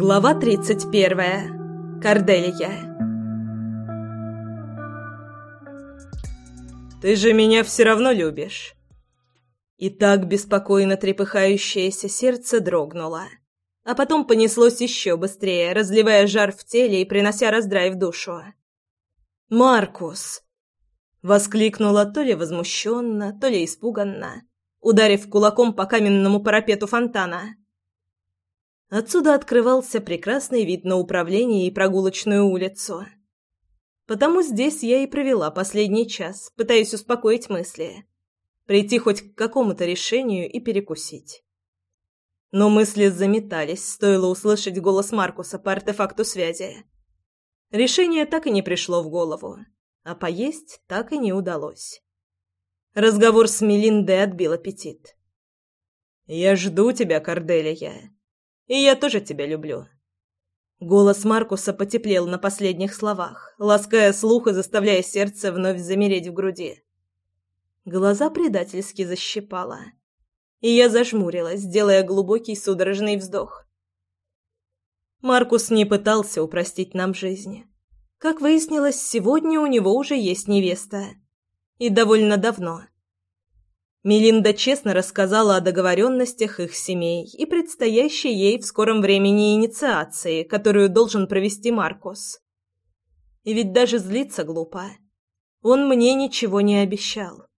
Глава 31. Корделия. «Ты же меня все равно любишь». И так беспокойно трепыхающееся сердце дрогнуло, а потом понеслось еще быстрее, разливая жар в теле и принося раздрай в душу. «Маркус!» — воскликнула то ли возмущенно, то ли испуганно, ударив кулаком по каменному парапету фонтана. Отсюда открывался прекрасный вид на управление и прогулочную улицу. Потому здесь я и провела последний час, пытаясь успокоить мысли, прийти хоть к какому-то решению и перекусить. Но мысли заметались, стоило услышать голос Маркуса по артефакту связи. Решение так и не пришло в голову, а поесть так и не удалось. Разговор с Мелиндой отбил аппетит. «Я жду тебя, Корделия», и я тоже тебя люблю». Голос Маркуса потеплел на последних словах, лаская слух и заставляя сердце вновь замереть в груди. Глаза предательски защипала, и я зажмурилась, делая глубокий судорожный вздох. Маркус не пытался упростить нам жизнь. Как выяснилось, сегодня у него уже есть невеста. И довольно давно. Мелинда честно рассказала о договоренностях их семей и предстоящей ей в скором времени инициации, которую должен провести Маркус. И ведь даже злиться глупо. Он мне ничего не обещал.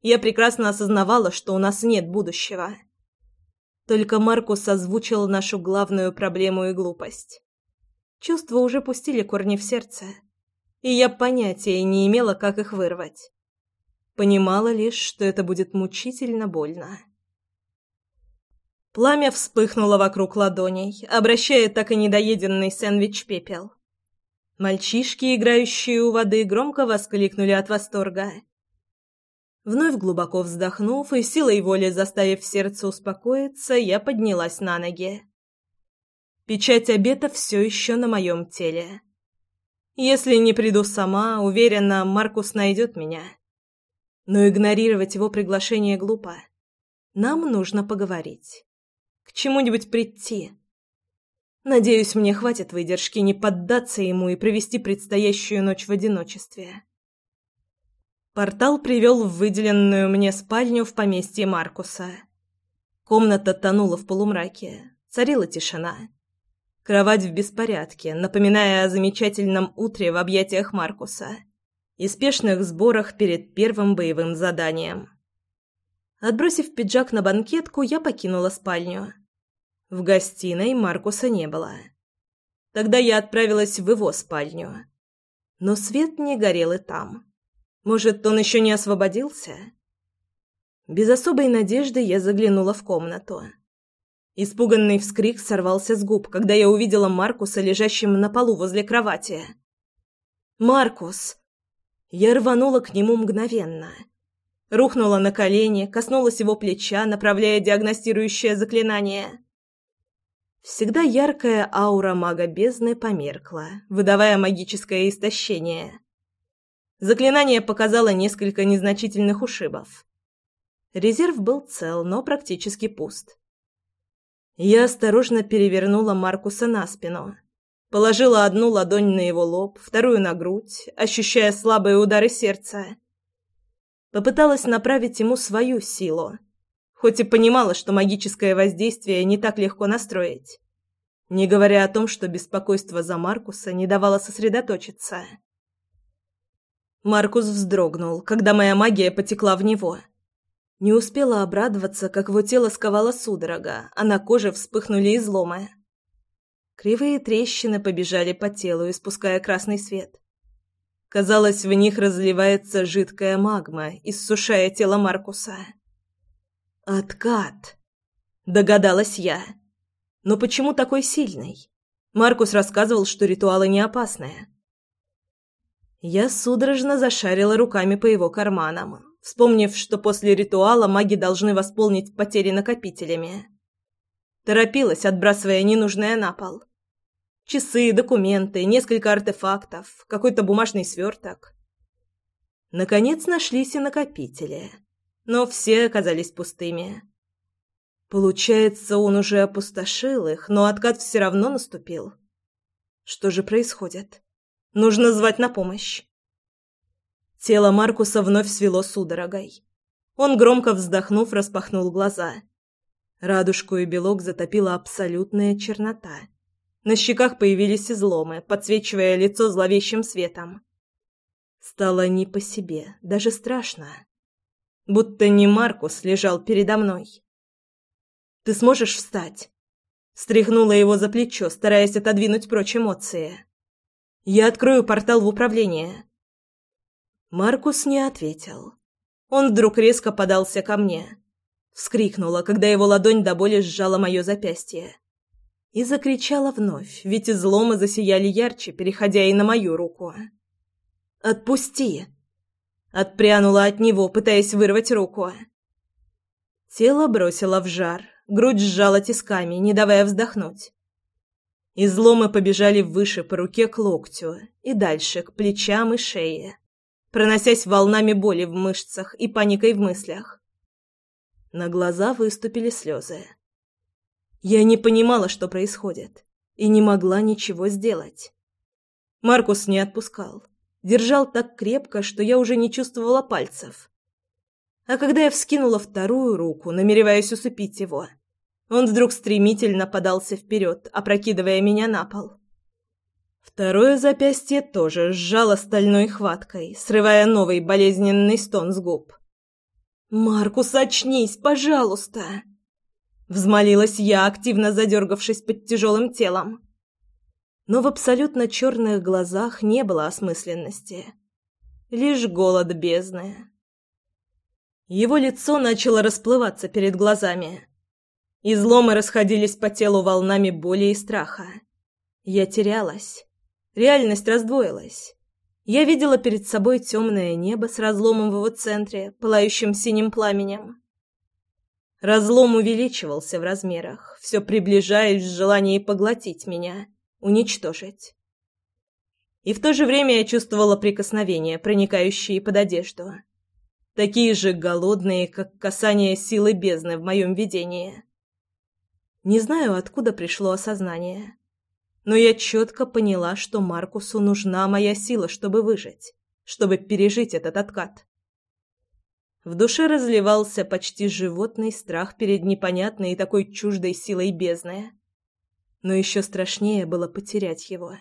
Я прекрасно осознавала, что у нас нет будущего. Только Маркус озвучил нашу главную проблему и глупость. Чувства уже пустили корни в сердце, и я понятия не имела, как их вырвать. Понимала лишь, что это будет мучительно больно. Пламя вспыхнуло вокруг ладоней, обращая так и недоеденный сэндвич пепел. Мальчишки, играющие у воды, громко воскликнули от восторга. Вновь глубоко вздохнув и силой воли заставив сердце успокоиться, я поднялась на ноги. Печать обета все еще на моем теле. Если не приду сама, уверена, Маркус найдет меня. Но игнорировать его приглашение глупо. Нам нужно поговорить. К чему-нибудь прийти. Надеюсь, мне хватит выдержки не поддаться ему и провести предстоящую ночь в одиночестве. Портал привел в выделенную мне спальню в поместье Маркуса. Комната тонула в полумраке. Царила тишина. Кровать в беспорядке, напоминая о замечательном утре в объятиях Маркуса и спешных сборах перед первым боевым заданием. Отбросив пиджак на банкетку, я покинула спальню. В гостиной Маркуса не было. Тогда я отправилась в его спальню. Но свет не горел и там. Может, он еще не освободился? Без особой надежды я заглянула в комнату. Испуганный вскрик сорвался с губ, когда я увидела Маркуса, лежащим на полу возле кровати. «Маркус!» Я рванула к нему мгновенно. Рухнула на колени, коснулась его плеча, направляя диагностирующее заклинание. Всегда яркая аура мага бездны померкла, выдавая магическое истощение. Заклинание показало несколько незначительных ушибов. Резерв был цел, но практически пуст. Я осторожно перевернула Маркуса на спину. Положила одну ладонь на его лоб, вторую на грудь, ощущая слабые удары сердца. Попыталась направить ему свою силу, хоть и понимала, что магическое воздействие не так легко настроить. Не говоря о том, что беспокойство за Маркуса не давало сосредоточиться. Маркус вздрогнул, когда моя магия потекла в него. Не успела обрадоваться, как его тело сковало судорога, а на коже вспыхнули изломы. Кривые трещины побежали по телу, испуская красный свет. Казалось, в них разливается жидкая магма, иссушая тело Маркуса. «Откат!» — догадалась я. «Но почему такой сильный?» Маркус рассказывал, что ритуалы не опасные. Я судорожно зашарила руками по его карманам, вспомнив, что после ритуала маги должны восполнить потери накопителями. Торопилась, отбрасывая ненужное на пол. Часы, документы, несколько артефактов, какой-то бумажный сверток. Наконец нашлись и накопители, но все оказались пустыми. Получается, он уже опустошил их, но откат все равно наступил. Что же происходит? Нужно звать на помощь. Тело Маркуса вновь свело судорогой. Он, громко вздохнув, распахнул глаза. Радужку и белок затопила абсолютная чернота. На щеках появились изломы, подсвечивая лицо зловещим светом. Стало не по себе, даже страшно. Будто не Маркус лежал передо мной. «Ты сможешь встать?» Стряхнула его за плечо, стараясь отодвинуть прочь эмоции. «Я открою портал в управление». Маркус не ответил. Он вдруг резко подался ко мне. Вскрикнула, когда его ладонь до боли сжала мое запястье. И закричала вновь, ведь изломы засияли ярче, переходя и на мою руку. «Отпусти!» Отпрянула от него, пытаясь вырвать руку. Тело бросило в жар, грудь сжала тисками, не давая вздохнуть. Изломы побежали выше по руке к локтю и дальше к плечам и шее, проносясь волнами боли в мышцах и паникой в мыслях. На глаза выступили слезы. Я не понимала, что происходит, и не могла ничего сделать. Маркус не отпускал. Держал так крепко, что я уже не чувствовала пальцев. А когда я вскинула вторую руку, намереваясь усыпить его, он вдруг стремительно подался вперед, опрокидывая меня на пол. Второе запястье тоже сжало стальной хваткой, срывая новый болезненный стон с губ. «Маркус, очнись, пожалуйста!» Взмолилась я, активно задергавшись под тяжелым телом но в абсолютно черных глазах не было осмысленности. Лишь голод бездны. Его лицо начало расплываться перед глазами. Изломы расходились по телу волнами боли и страха. Я терялась. Реальность раздвоилась. Я видела перед собой темное небо с разломом в его центре, пылающим синим пламенем. Разлом увеличивался в размерах, все приближаясь в желании поглотить меня уничтожить. И в то же время я чувствовала прикосновения, проникающие под одежду. Такие же голодные, как касание силы бездны в моем видении. Не знаю, откуда пришло осознание, но я четко поняла, что Маркусу нужна моя сила, чтобы выжить, чтобы пережить этот откат. В душе разливался почти животный страх перед непонятной и такой чуждой силой бездны но еще страшнее было потерять его.